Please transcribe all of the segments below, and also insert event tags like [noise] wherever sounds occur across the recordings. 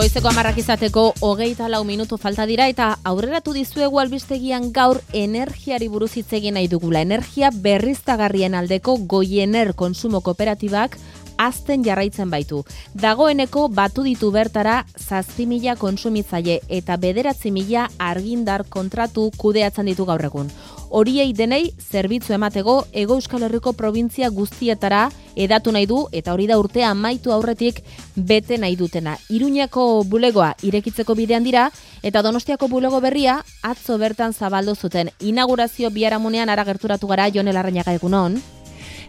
Goizeko amarrak izateko hogeita lau minutu falta dira eta aurreratu dizuegu albistegian gaur energiari buruz hitz egin nahi dugula. Energia berriztagarrien aldeko goiener konsumo kooperatibak azten jarraitzen baitu. Dagoeneko batu ditu bertara zazpi mila konsumitzaile eta bederatzi mila argindar kontratu kudeatzen ditu gaur egun. Horiei denei zerbitzu ematego Ego Euskal Herriko provintzia guztietara edatu nahi du eta hori da urtea amaitu aurretik bete nahi dutena. Iruñako bulegoa irekitzeko bidean dira eta Donostiako bulego berria atzo bertan zabaldu zuten. Inaugurazio biharamunean ara gerturatu gara Jon Elarrainaga egunon.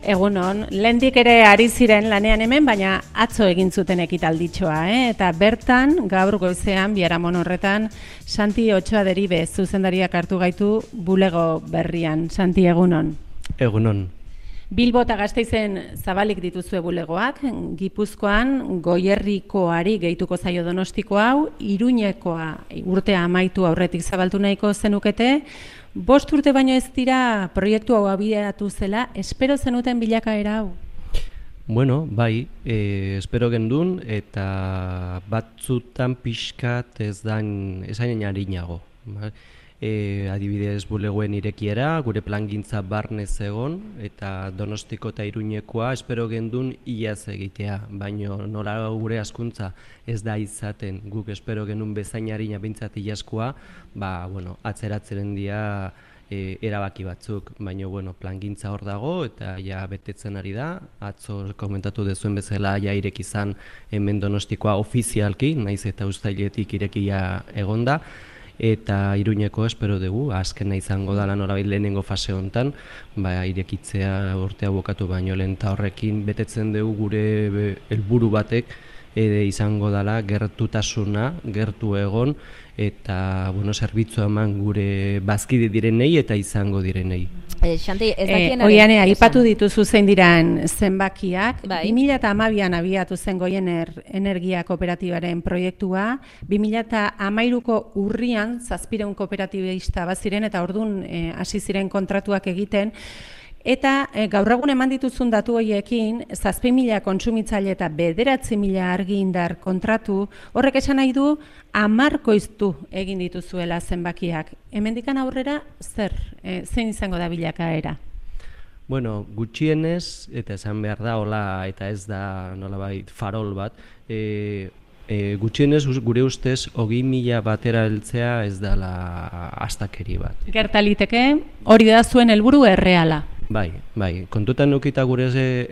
Egunon, lehendik ere ari ziren lanean hemen, baina atzo egin zuten ekitalditxoa, eh? eta bertan, gaur goizean, biaramon horretan, Santi Otsoa deribe zuzendariak hartu gaitu bulego berrian. Santi, egunon. Egunon. Bilbo eta gazteizen zabalik dituzue bulegoak, Gipuzkoan goierrikoari gehituko zaio donostiko hau, iruñekoa urtea amaitu aurretik zabaltu nahiko zenukete, bost urte baino ez dira proiektu hau abideatu zela, espero zenuten bilakaera hau? Bueno, bai, e, espero gendun eta batzutan pixkat ez dan esainen harinago. E, adibidez bulegoen irekiera, gure plangintza barnez egon, eta donostiko eta iruñekoa espero gendun iaz egitea, baino nola gure askuntza ez da izaten. Guk espero genuen bezainari nabintzat iazkoa, ba, bueno, atzeratzeren dia e, erabaki batzuk, baino bueno, plangintza hor dago eta ja betetzen ari da, atzo komentatu dezuen bezala ja irek izan hemen donostikoa ofizialki, naiz eta ustailetik irekia egonda, eta iruñeko espero dugu, azkena izango dala norabait lehenengo fase hontan, ba, irekitzea urtea bukatu baino lehen horrekin betetzen dugu gure helburu batek, ede izango dala gertutasuna, gertu egon, eta bueno, zerbitzu eman gure bazkide direnei eta izango direnei. Eh, Xanti, ez dakien eh, Oiane, aipatu dituzu zein diran zenbakiak. Bai. 2008an abiatu zen goiener energia kooperatibaren proiektua. 2008ko urrian zazpireun kooperatibista baziren eta ordun eh, hasi ziren kontratuak egiten. Eta e, gaur egun eman dituzun datu zazpi mila kontsumitzaile eta bederatzi mila argi indar kontratu, horrek esan nahi du, amarkoiztu egin dituzuela zenbakiak. Hemendikan aurrera, zer, e, zein izango da bilakaera? Bueno, gutxienez, eta esan behar da, hola, eta ez da nolabait farol bat, e, e, gutxienez gure ustez hogi mila batera heltzea ez dela astakeri bat. Gertaliteke, hori da zuen helburu erreala. Bai, bai, kontutan nukita gure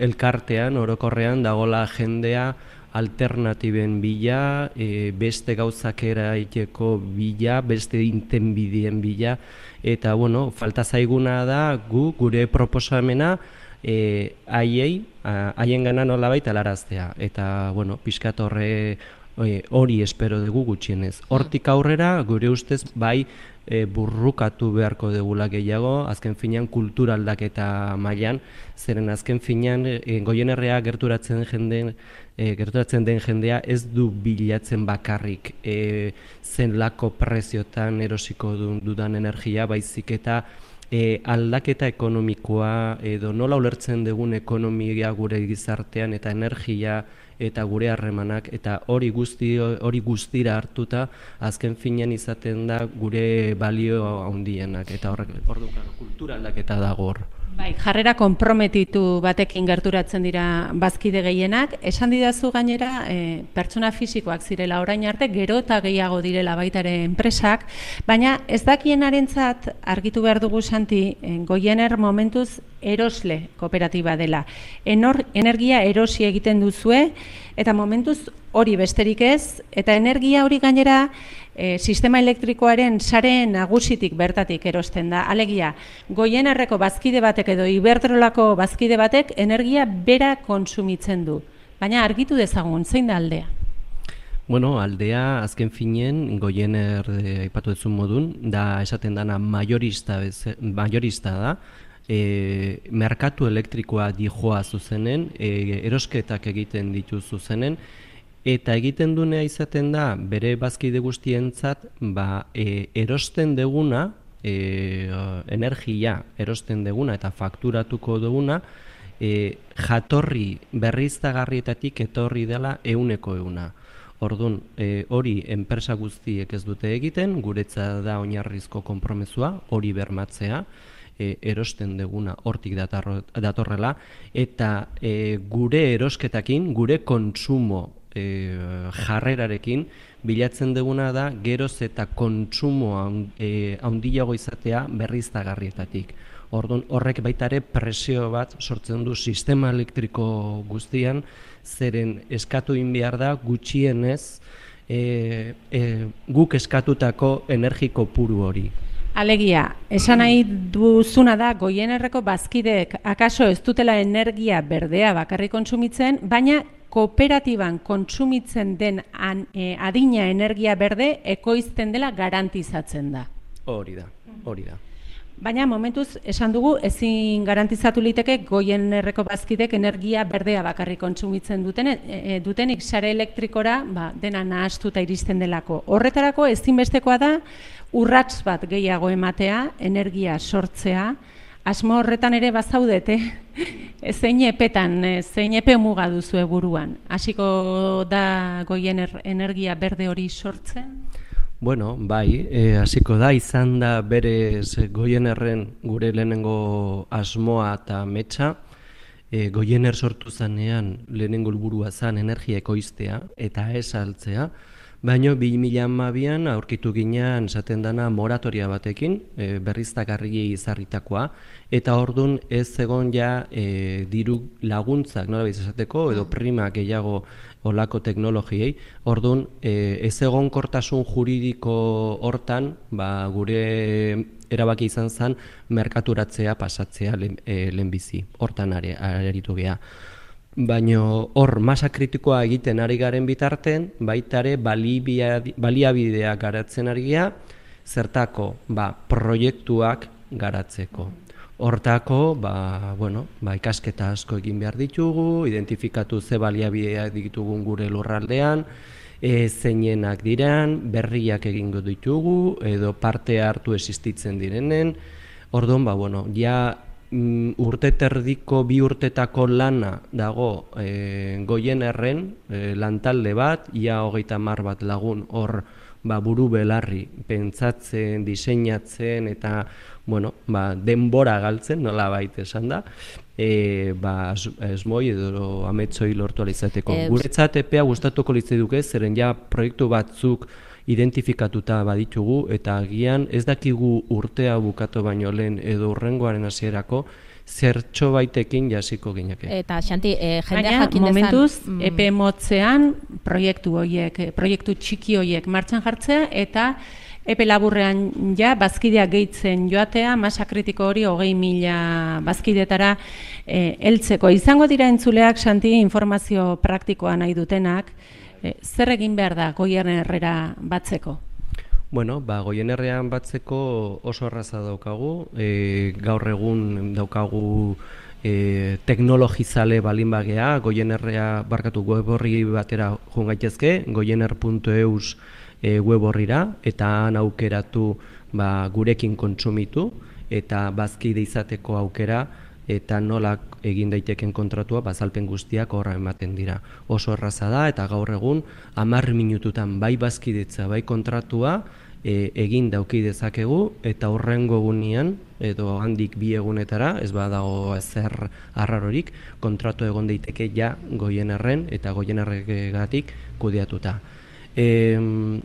elkartean, orokorrean, dagola jendea alternatiben bila, e, beste gauzak eraiteko bila, beste intenbidien bila, eta, bueno, falta zaiguna da gu, gure proposamena, e, haiei, haien gana nola baita laraztea. Eta, bueno, pixkat horre hori espero dugu gutxienez. Hortik aurrera, gure ustez, bai, e, burrukatu beharko degula gehiago, azken finean kultura aldaketa mailan, zeren azken finean e, goienerrea gerturatzen jende e, gerturatzen den jendea ez du bilatzen bakarrik. E, zen lako preziotan erosiko dudan energia, baizik eta e, aldaketa ekonomikoa edo nola ulertzen dugun ekonomia gure gizartean eta energia eta gure harremanak eta hori guzti hori guztira hartuta azken finean izaten da gure balio handienak eta horrek orduan kultura aldaketa dago hor. Bai, jarrera konprometitu batekin gerturatzen dira bazkide gehienak. Esan didazu gainera, e, pertsona fisikoak zirela orain arte, gero eta gehiago direla baitare enpresak, baina ez dakienarentzat argitu behar dugu santi, e, goiener momentuz erosle kooperatiba dela. Enor, energia erosi egiten duzue, eta momentuz hori besterik ez, eta energia hori gainera e, sistema elektrikoaren sareen nagusitik bertatik erosten da. Alegia, goien erreko bazkide batek edo iberdrolako bazkide batek energia bera konsumitzen du. Baina argitu dezagun, zein da aldea? Bueno, aldea azken finen goiener e, aipatu dezun modun, da esaten dana majorista, majorista da, e, merkatu elektrikoa dijoa zuzenen, e, erosketak egiten ditu zuzenen, eta egiten dunea izaten da bere bazkide guztientzat ba, e, erosten deguna, e, energia erosten deguna eta fakturatuko duguna, e, jatorri berriztagarrietatik etorri dela euneko euna. Ordun e, hori enpresa guztiek ez dute egiten, guretza da oinarrizko konpromezua, hori bermatzea, e, erosten deguna hortik datorrela, eta e, gure erosketakin, gure kontsumo e, jarrerarekin, bilatzen duguna da geroz eta kontsumo e, handiago izatea berriztagarrietatik. Orduan horrek baita ere presio bat sortzen du sistema elektriko guztian, zeren eskatu in behar da gutxienez e, e, guk eskatutako energiko puru hori. Alegia, esan nahi duzuna da goienerreko bazkideek akaso ez dutela energia berdea bakarri kontsumitzen, baina kooperatiban kontsumitzen den an, e, adina energia berde ekoizten dela garantizatzen da. Hori da, hori da. Baina momentuz esan dugu ezin garantizatu liteke goien erreko bazkidek energia berdea bakarri kontsumitzen duten, e, e, dutenik sare elektrikora ba, dena nahastuta iristen delako. Horretarako ezinbestekoa da urrats bat gehiago ematea, energia sortzea, asmo horretan ere bazaudete, [laughs] zein epetan, e, zein epe muga duzu buruan. Hasiko da goien er, energia berde hori sortzen? Bueno, bai, e, hasiko da, izan da berez goienerren gure lehenengo asmoa eta metxa, e, goiener sortu zanean lehenengo helburua zan energia ekoiztea eta ez altzea, baina 2012an aurkitu ginean esaten dana moratoria batekin, e, berriztagarri izarritakoa, eta ordun ez egon ja e, diru laguntzak, nola esateko, edo mm. prima gehiago olako teknologiei. Orduan, e, ez egon kortasun juridiko hortan, ba, gure erabaki izan zen, merkaturatzea pasatzea e, lehenbizi, hortan are, aritu geha. Baina hor masa kritikoa egiten ari garen bitarten, baitare baliabideak garatzen ari geha, zertako ba, proiektuak garatzeko. Hortako, ba, bueno, ba, ikasketa asko egin behar ditugu, identifikatu ze baliabideak ditugun gure lurraldean, e, zeinenak diren, berriak egingo ditugu, edo parte hartu existitzen direnen. Orduan, ba, bueno, ja urte terdiko bi urtetako lana dago e, goien erren, e, lantalde bat, ia hogeita mar bat lagun. Hor ba, buru belarri pentsatzen, diseinatzen eta bueno, ba, denbora galtzen, nola baita esan da, e, ba, esmoi edo ametsoi lortu alizateko. E, Guretzat epea gustatuko litzei duke, zeren ja proiektu batzuk identifikatuta baditugu eta agian ez dakigu urtea bukatu baino lehen edo urrengoaren hasierako zertxo baitekin jasiko gineke. Eta Xanti, e, jendea jakin momentuz, mm. epe motzean proiektu horiek, proiektu txiki horiek martxan jartzea eta epe laburrean ja bazkideak gehitzen joatea, masa kritiko hori hogei mila bazkidetara e, heltzeko. Izango dira entzuleak Xanti informazio praktikoa nahi dutenak, e, zer egin behar da goiaren herrera batzeko? Bueno, ba, goien herrean batzeko oso erraza daukagu, e, gaur egun daukagu e, teknologizale balin bagea, goien barkatu web horri batera jungaitezke, goiener.eus e, web horrira, eta han aukeratu ba, gurekin kontsumitu, eta bazkide izateko aukera, eta nola egin daiteken kontratua bazalpen guztiak horra ematen dira. Oso erraza da eta gaur egun 10 minututan bai bazkidetza bai kontratua e, egin dauki dezakegu eta horrengo egunean edo handik bi egunetara ez badago ezer arrarorik kontratu egon daiteke ja goienerren eta goienerregatik kudeatuta. E,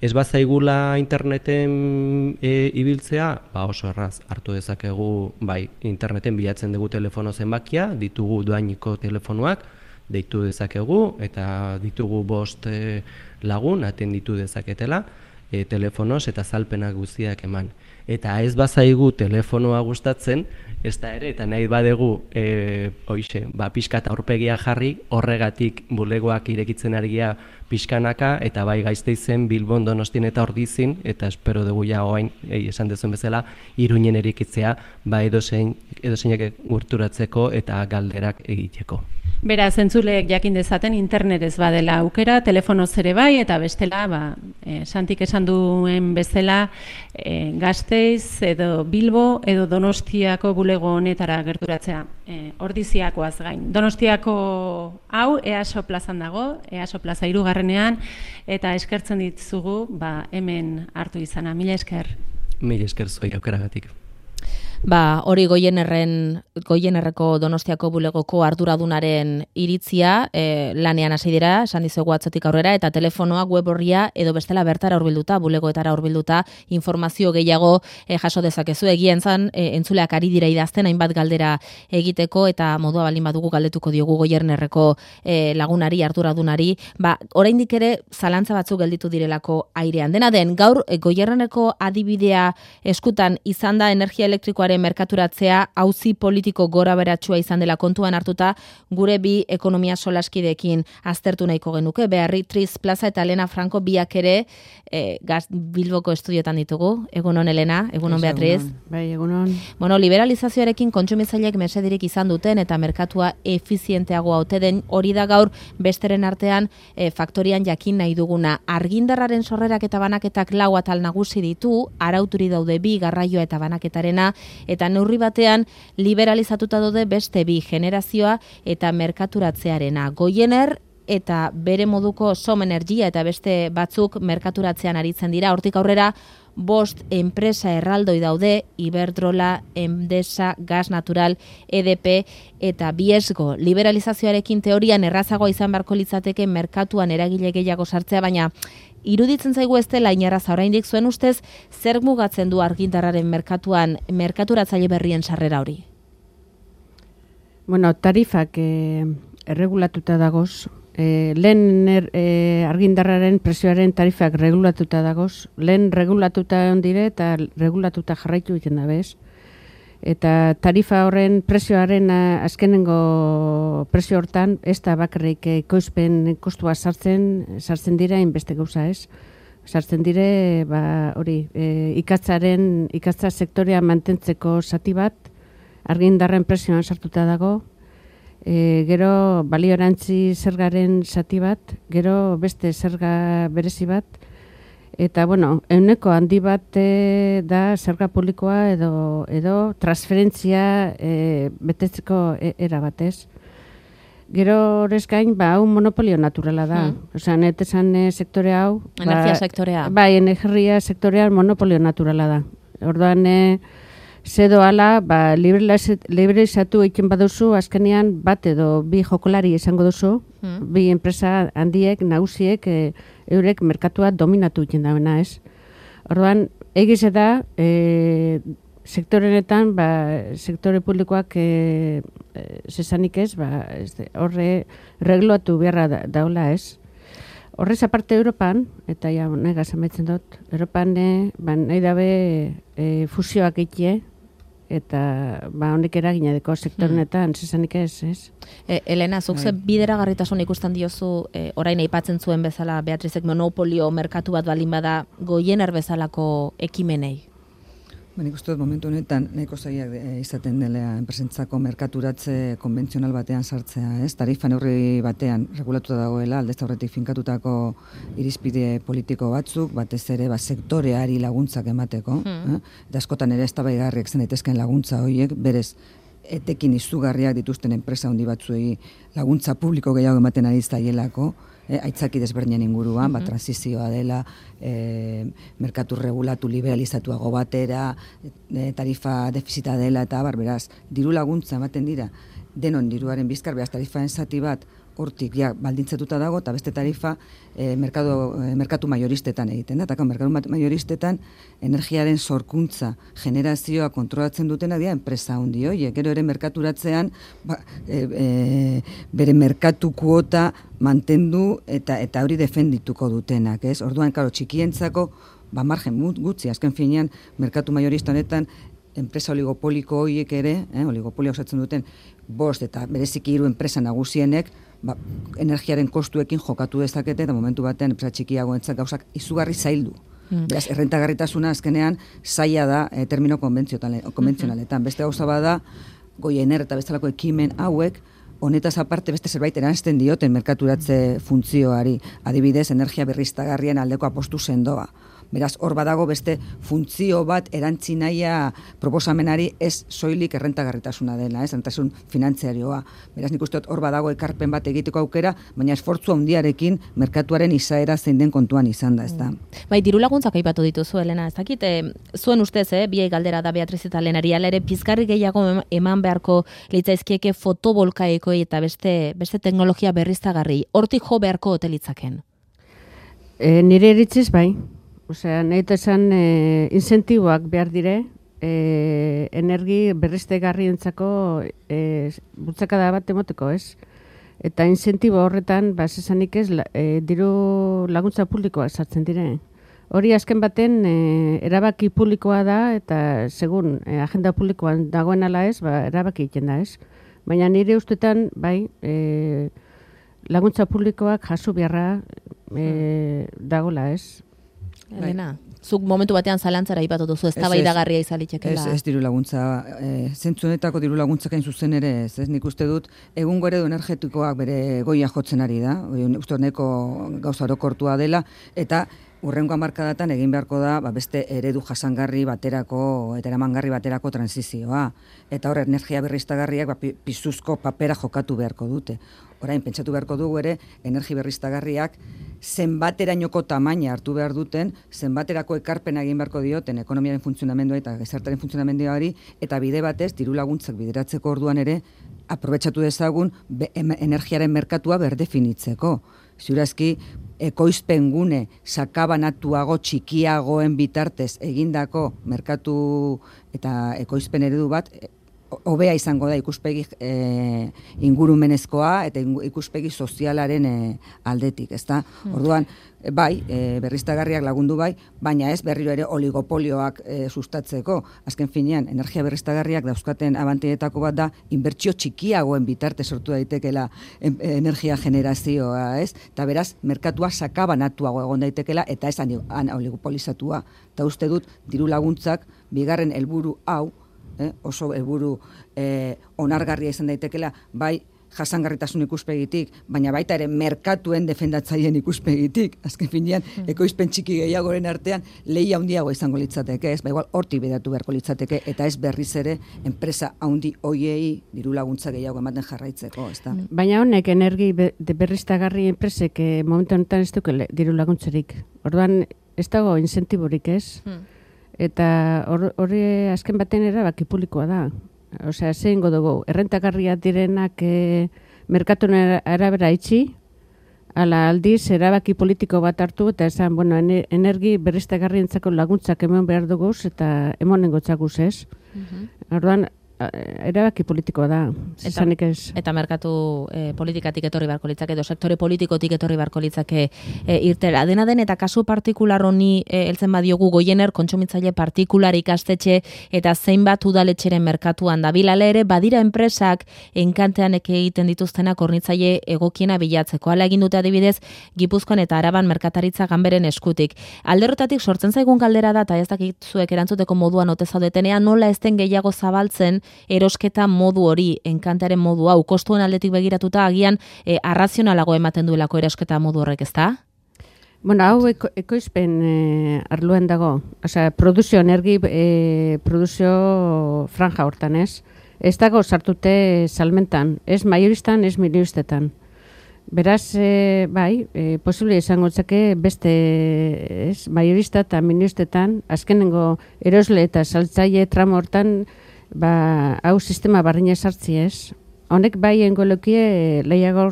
Ez bazaigula interneten e, ibiltzea, ba oso erraz hartu dezakegu bai interneten bilatzen dugu telefono zenbakia, ditugu doainiko telefonoak, deitu dezakegu eta ditugu bost e, lagun atenditu dezaketela e, telefonoz eta zalpenak guztiak eman. Eta ez bazaigu telefonoa gustatzen, ez da ere, eta nahi badegu, e, oixe, ba, pixka eta aurpegia jarri, horregatik bulegoak irekitzen ari gea pixkanaka, eta bai gaizte izen Bilbon donostin eta ordizin, eta espero dugu ja oain, esan dezuen bezala, iruinen erikitzea, ba edo zeinak urturatzeko eta galderak egiteko. Bera, zentzuleek jakin dezaten internet ez badela aukera, telefono zere bai, eta bestela, ba, e, santik esan duen bezala, e, gazteiz, edo Bilbo, edo Donostiako bulego honetara gerturatzea, e, ordiziakoaz gain. Donostiako hau, EASO plazan dago, EASO plaza irugarrenean, eta eskertzen ditzugu, ba, hemen hartu izana. Mila esker. Mila esker zoi aukeragatik. Ba, hori goienerren, goienerreko donostiako bulegoko arduradunaren iritzia, e, lanean hasi dira, esan dizuegu atzatik aurrera, eta telefonoa web horria edo bestela bertara urbilduta, bulegoetara urbilduta, informazio gehiago e, jaso dezakezu, egien zan, e, entzuleak ari dira idazten, hainbat galdera egiteko, eta modua balin badugu galdetuko diogu goiernerreko e, lagunari, arduradunari, ba, oraindik ere, zalantza batzuk gelditu direlako airean. Dena den, gaur, e, goiernereko adibidea eskutan izan da energia elektrikoa ekonomiaren merkaturatzea auzi politiko gora beratsua izan dela kontuan hartuta gure bi ekonomia solaskideekin aztertu nahiko genuke. Beharri Tris Plaza eta Elena Franco biak ere e, gaz, Bilboko estudiotan ditugu. Egunon Elena, egunon Beatriz. Bai, egunon. Bueno, liberalizazioarekin kontsumitzaileek mesedirik izan duten eta merkatua efizienteago haute den hori da gaur besteren artean e, faktorian jakin nahi duguna. Argindarraren sorrerak eta banaketak lau atal nagusi ditu, arauturi daude bi garraioa eta banaketarena eta neurri batean liberalizatuta daude beste bi generazioa eta merkaturatzearena. Goiener eta bere moduko som energia eta beste batzuk merkaturatzean aritzen dira. Hortik aurrera, bost enpresa erraldoi daude, Iberdrola, Endesa, Gas Natural, EDP eta Biesgo. Liberalizazioarekin teorian errazagoa izan beharko litzateke merkatuan eragile gehiago sartzea, baina iruditzen zaigu ez dela inarra oraindik zuen ustez, zer mugatzen du argindarraren merkatuan merkaturatzaile berrien sarrera hori? Bueno, tarifak eh, erregulatuta dagoz, eh, lehen er, eh, argindarraren presioaren tarifak regulatuta dagoz, lehen regulatuta ondire eta regulatuta jarraitu egiten da bez eta tarifa horren presioaren eh, azkenengo presio hortan ez da bakarrik ekoizpen kostua sartzen sartzen dira inbeste gauza ez? Sartzen dire ba hori e, ikatzaren ikatza sektorea mantentzeko zati bat argindarren presioan sartuta dago. E, gero baliorantzi zergaren zati bat gero beste zerga berezi bat Eta, bueno, euneko handi bat e, da zerga publikoa edo, edo transferentzia e, betetzeko e, era batez. Gero horrez ba, hau monopolio naturala da. Hmm. Osa, netezan e, sektore hau... Ba, energia sektorea. Bai, energia sektorea monopolio naturala da. Orduan, e, zedo ala, ba, libre izatu egin baduzu, azkenean bat edo bi jokolari izango duzu, hmm. bi enpresa handiek, nausiek, e, eurek merkatua dominatu egin dauna, ez? Orduan, egiz da, e, sektorenetan, ba, sektore publikoak e, e, zesanik ez, ba, ez horre regloatu beharra da, daula, ez? Horrez aparte Europan, eta ja, nega zametzen dut, Europan, e, ba, nahi dabe e, fusioak egitea, eta ba honek eragina deko sektorenetan hmm. ez, ez? E, Elena, zuk ze bai. bideragarritasun ikusten diozu e, orain aipatzen zuen bezala Beatrizek monopolio merkatu bat balin bada goiener bezalako ekimenei? Ba, nik uste dut momentu honetan nahiko zaiak e, izaten dela enpresentzako merkaturatze konbentzional batean sartzea, ez? Tarifa neurri batean regulatuta dagoela, aldez aurretik finkatutako irizpide politiko batzuk, batez ere ba, sektoreari laguntzak emateko, hmm. eh? eta askotan ere eztabaigarriak zen daitezkeen laguntza horiek, berez etekin izugarriak dituzten enpresa handi batzuei laguntza publiko gehiago ematen ari zaielako, eh, aitzaki desberdinen inguruan, ba, transizioa dela, e, merkatu regulatu liberalizatuago batera, e, tarifa defizita dela, eta bar, beraz, diru laguntza ematen dira, denon diruaren bizkar, beraz, tarifaen zati bat, hortik ja baldintzatuta dago eta beste tarifa e, merkatu, e, merkatu maioristetan egiten da. Eta merkatu maioristetan energiaren sorkuntza generazioa kontrolatzen dutena dira enpresa hundi horiek. Gero ere merkaturatzean ba, e, e, bere merkatu kuota mantendu eta eta hori defendituko dutenak. Ez? Orduan, karo, txikientzako ba, margen gutzi, azken finean merkatu maiorista honetan enpresa oligopoliko horiek ere, eh, oligopolio osatzen duten, bost eta bereziki hiru enpresa nagusienek, ba, energiaren kostuekin jokatu dezakete eta momentu batean enpresa txikiago entzak gauzak izugarri zaildu. Mm. Beraz, errentagarritasuna azkenean zaila da e, termino konbentzionaletan. Beste gauza bada, goiener eta bestelako ekimen hauek, honetaz aparte beste zerbait eransten dioten merkaturatze funtzioari, adibidez energia berriztagarrien aldeko apostu sendoa. Beraz, hor badago beste funtzio bat erantzi nahia proposamenari ez soilik errentagarritasuna dela, ez errentasun finantziarioa. Beraz, nik uste hor badago ekarpen bat egiteko aukera, baina esfortzu handiarekin merkatuaren izaera zein den kontuan izan da, ez da. Mm. Bai, diru laguntzak aipatu dituzu, Elena, ez dakit, e, zuen ustez, eh, biai galdera da Beatriz eta Lenari, ere pizkarri gehiago eman beharko leitzaizkieke fotobolkaikoi eta beste, beste teknologia berriztagarri, hortik jo beharko hotelitzaken? E, nire eritziz bai, Osea, nahi esan e, incentiboak behar dire, e, energi berrizte garri entzako e, bultzakada bat emoteko, ez? Eta incentibo horretan, ba, esanik ez, e, diru laguntza publikoa esartzen dire. Hori azken baten e, erabaki publikoa da, eta segun e, agenda publikoan dagoen ala ez, ba, erabaki egiten da ez. Baina nire ustetan, bai, e, laguntza publikoak jasu beharra e, dagola ez. Elena, bai. zuk momentu batean zalantzara ipatu duzu, ez tabaidagarria izalitzekela. Ez, ez diru laguntza, e, zentzunetako diru laguntzak zuzen ere, ez, ez nik uste dut, egun gore energetikoak bere goia jotzen ari da, uste neko gauza orokortua dela, eta urrengo amarkadatan egin beharko da ba, beste eredu jasangarri baterako eta eramangarri baterako transizioa. Eta hor, energia berriztagarriak ba, pizuzko papera jokatu beharko dute. Orain, pentsatu beharko dugu ere, energi berriztagarriak zenbaterainoko tamaina hartu behar duten, zenbaterako ekarpena egin beharko dioten ekonomiaren funtzionamendua eta gizartaren funtzionamenduari, eta bide batez, diru laguntzak bideratzeko orduan ere, aprobetsatu dezagun energiaren merkatua berdefinitzeko. Ziurazki, ekoizpen gune sakabanatuago txikiagoen bitartez egindako merkatu eta ekoizpen eredu bat hobea izango da ikuspegi e, ingurumenezkoa eta ikuspegi sozialaren e, aldetik, ezta? Hmm. Orduan, e, bai, e, berriztagarriak lagundu bai, baina ez berriro ere oligopolioak e, sustatzeko. Azken finean, energia berriztagarriak dauzkaten abantietako bat da, inbertsio txikiagoen bitarte sortu daitekela energia generazioa, ez? Eta beraz, merkatua sakabanatuago egon daitekela, eta ez han oligopolizatua. Eta uste dut, diru laguntzak, bigarren helburu hau, eh, oso helburu eh, onargarria izan daitekela, bai jasangarritasun ikuspegitik, baina baita ere merkatuen defendatzaileen ikuspegitik, azken finean, mm. ekoizpen txiki gehiagoren artean, lehia handiago izango litzateke, ez, ba igual, horti bedatu beharko litzateke, eta ez berriz ere, enpresa handi hoiei diru laguntza gehiago ematen jarraitzeko, ez da. Mm. Baina honek, energi be, berriztagarri enpresek, eh, momentu honetan ez duke diru laguntzerik. Orduan, ez dago incentiborik ez, mm. Eta hori azken baten erabaki publikoa da. Osea, zein dugu, errentagarria direnak e, merkatun arabera itxi, ala aldiz erabaki politiko bat hartu, eta esan, bueno, energi berriztagarri entzako laguntzak eman behar dugu, eta emonen gotzakuz ez. Mm Orduan, erabaki politikoa da, eta, ez. Eta merkatu e, politikatik etorri barko litzake, edo sektore politikotik etorri barko litzake e, irtera. Dena den, eta kasu partikular honi e, eltzen badiogu goiener, kontsumitzaile partikular ikastetxe, eta zeinbat udaletxeren merkatuan da. Bilale ere, badira enpresak enkantean eke egiten dituztenak ornitzaile egokiena bilatzeko. Hala egin dute adibidez, Gipuzkoan eta Araban merkataritza ganberen eskutik. Alderrotatik sortzen zaigun galdera da, eta ez dakit zuek erantzuteko moduan ote zaudetenean, nola ez den gehiago zabaltzen erosketa modu hori, enkantaren modu hau, kostuen aldetik begiratuta agian e, arrazionalago ematen duelako erosketa modu horrek, ezta? Bueno, hau eko, ekoizpen e, arluen dago, osea, produzio energi, e, produzio franja hortan, ez? Ez dago sartute salmentan, ez maioristan, ez milioristetan. Beraz, e, bai, e, posible izango zake beste ez, maiorista eta milioristetan, azkenengo erosle eta saltzaile tramo hortan, ba, hau sistema barrina esartzi ez. Honek bai engolokie lehiago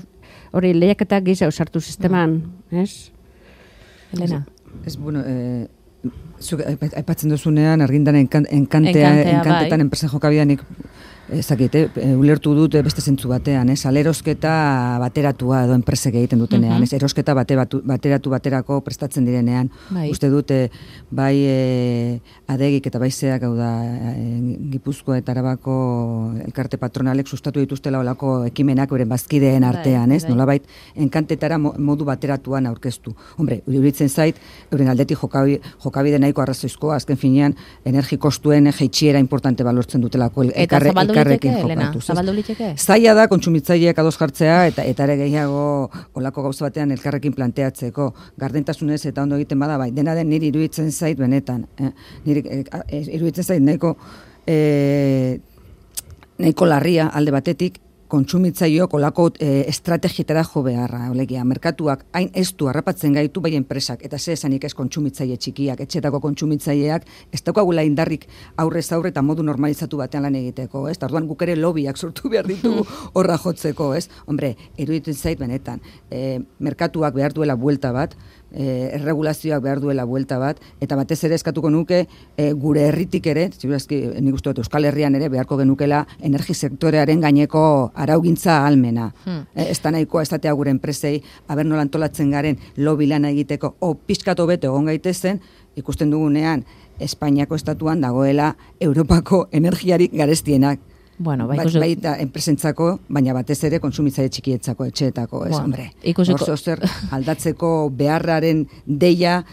hori lehiaketak gizau sartu sisteman, ez? Elena. Ez, bueno, eh, aipatzen duzunean, argindan enkantea, enkantetan bai. enpresa jokabianik ezakit, eh, ulertu dut beste zentzu batean, ez, alerosketa bateratua edo enpresek egiten dutenean, ez, erosketa bate, bateratu baterako prestatzen direnean, bai. uste dute, bai e, adegik eta baizeak, hau da, e, Gipuzko eta Arabako elkarte patronalek sustatu dituztela olako ekimenak beren bazkideen bai, artean, ez, bai. nolabait, enkantetara modu bateratuan aurkeztu. Hombre, uritzen zait, euren aldetik jokabide nahiko arrazoizkoa, azken finean, energi kostuen jeitxiera importante balortzen dutelako Hombre, zabaldu elkarrekin ez? Zabaldu liteke? Zaila da kontsumitzaileak ados jartzea eta eta ere gehiago olako gauza batean elkarrekin planteatzeko. Gardentasunez eta ondo egiten bada bai. Dena den niri iruditzen zait benetan, eh? Niri eh, eh, iruditzen zait nahiko eh nahiko larria alde batetik kontsumitzaileok olako e, estrategietara jo beharra, olegia, merkatuak hain ez du harrapatzen gaitu bai enpresak, eta ze esanik ez kontsumitzaile txikiak, etxetako kontsumitzaileak, ez daukagula indarrik aurrez aurre eta modu normalizatu batean lan egiteko, ez? Tarduan guk ere lobiak sortu behar ditugu [laughs] horra jotzeko, ez? Hombre, iruditzen zait benetan, e, merkatuak behar duela buelta bat, e, erregulazioak behar duela buelta bat, eta batez ere eskatuko nuke e, gure herritik ere, ziburazki, nik uste dut Euskal Herrian ere beharko genukela energi sektorearen gaineko araugintza almena. Hmm. E, ez da nahikoa estatea gure enpresei, haber nola antolatzen garen lobi lana egiteko, o pixkatu bete egon gaitezen, ikusten dugunean, Espainiako estatuan dagoela Europako [laughs] energiarik garestienak. Bueno, bai, Ba- ikusi- baita enpresentzako, baina batez ere kontsumitzaile txikietzako, etxeetako, ez, Bueno, hombre. ikusiko- Hor zer aldatzeko beharraren deia,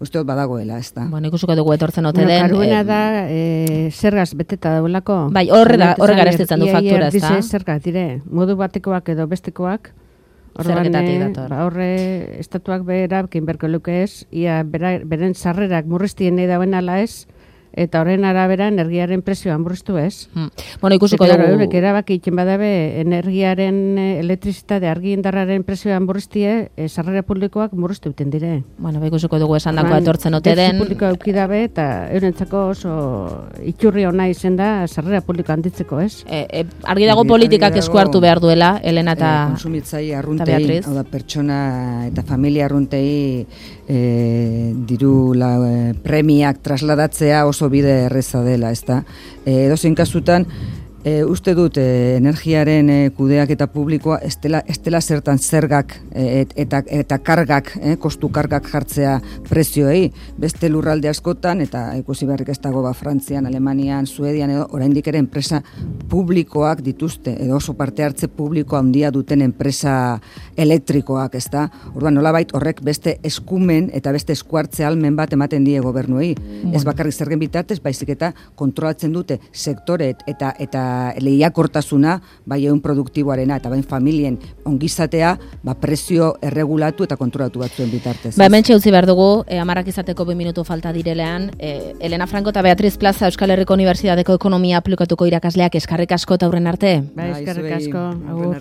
uste dut badagoela, ez da. Bueno, ikusiko dugu etortzen ote Bueno, den. karuena eh, da, e, zergaz beteta dagoelako. Bai, horre da- horre garestitzen du faktura, erdize ezta? Zergak dire, modu batekoak edo bestekoak. Orduan, eh, dator. ba, horre estatuak behera, kinberko luke ez, ia bera, beren sarrerak murriztien nahi dauen ala ez, eta horren arabera energiaren prezioan murriztu ez. hmm. Bueno, ikusiko Eta, dugu. claro, eurek erabaki itzen badabe energiaren eh, elektrizitate argi indarraren prezioan murriztie, e, sarrera publikoak murriztu uten dire. Bueno, bai, ikusiko dugu esan Orduan, etortzen ote den. publikoa eukidabe eta eurentzako oso iturri ona izen da sarrera publiko handitzeko, ez? E, e, argi dago Argi- politikak argi esku hartu behar duela, Elena eta... eh, kontsumitzaile arruntei, Beatriz. hau da, pertsona eta familia arruntei eh, diru la, eh, premiak trasladatzea oso bide erreza dela, ezta? Eh, edozein kasutan, E, uste dut e, energiaren e, kudeak eta publikoa estela, estela zertan zergak e, et- eta, eta kargak, e, kostu kargak jartzea prezioei, beste lurralde askotan, eta ikusi beharrik ez dago ba, Frantzian, Alemanian, Suedian, edo oraindik ere enpresa publikoak dituzte, edo oso parte hartze publiko handia duten enpresa elektrikoak, ez da? Orduan, nolabait horrek beste eskumen eta beste eskuartze almen bat ematen die gobernuei. Ez bakarrik zergen bitartez, baizik eta kontrolatzen dute sektore eta eta lehiakortasuna bai ehun produktiboarena eta bai familien ongizatea, ba prezio erregulatu eta kontrolatu batzuen bitartez. Ba, hemen utzi behar dugu, e, amarrak izateko bi minutu falta direlean, e, Elena Franco eta Beatriz Plaza Euskal Herriko Unibertsitateko Ekonomia aplikatuko irakasleak eskarrik asko eta aurren arte. Bai, Bai, eskerrik zuei, asko.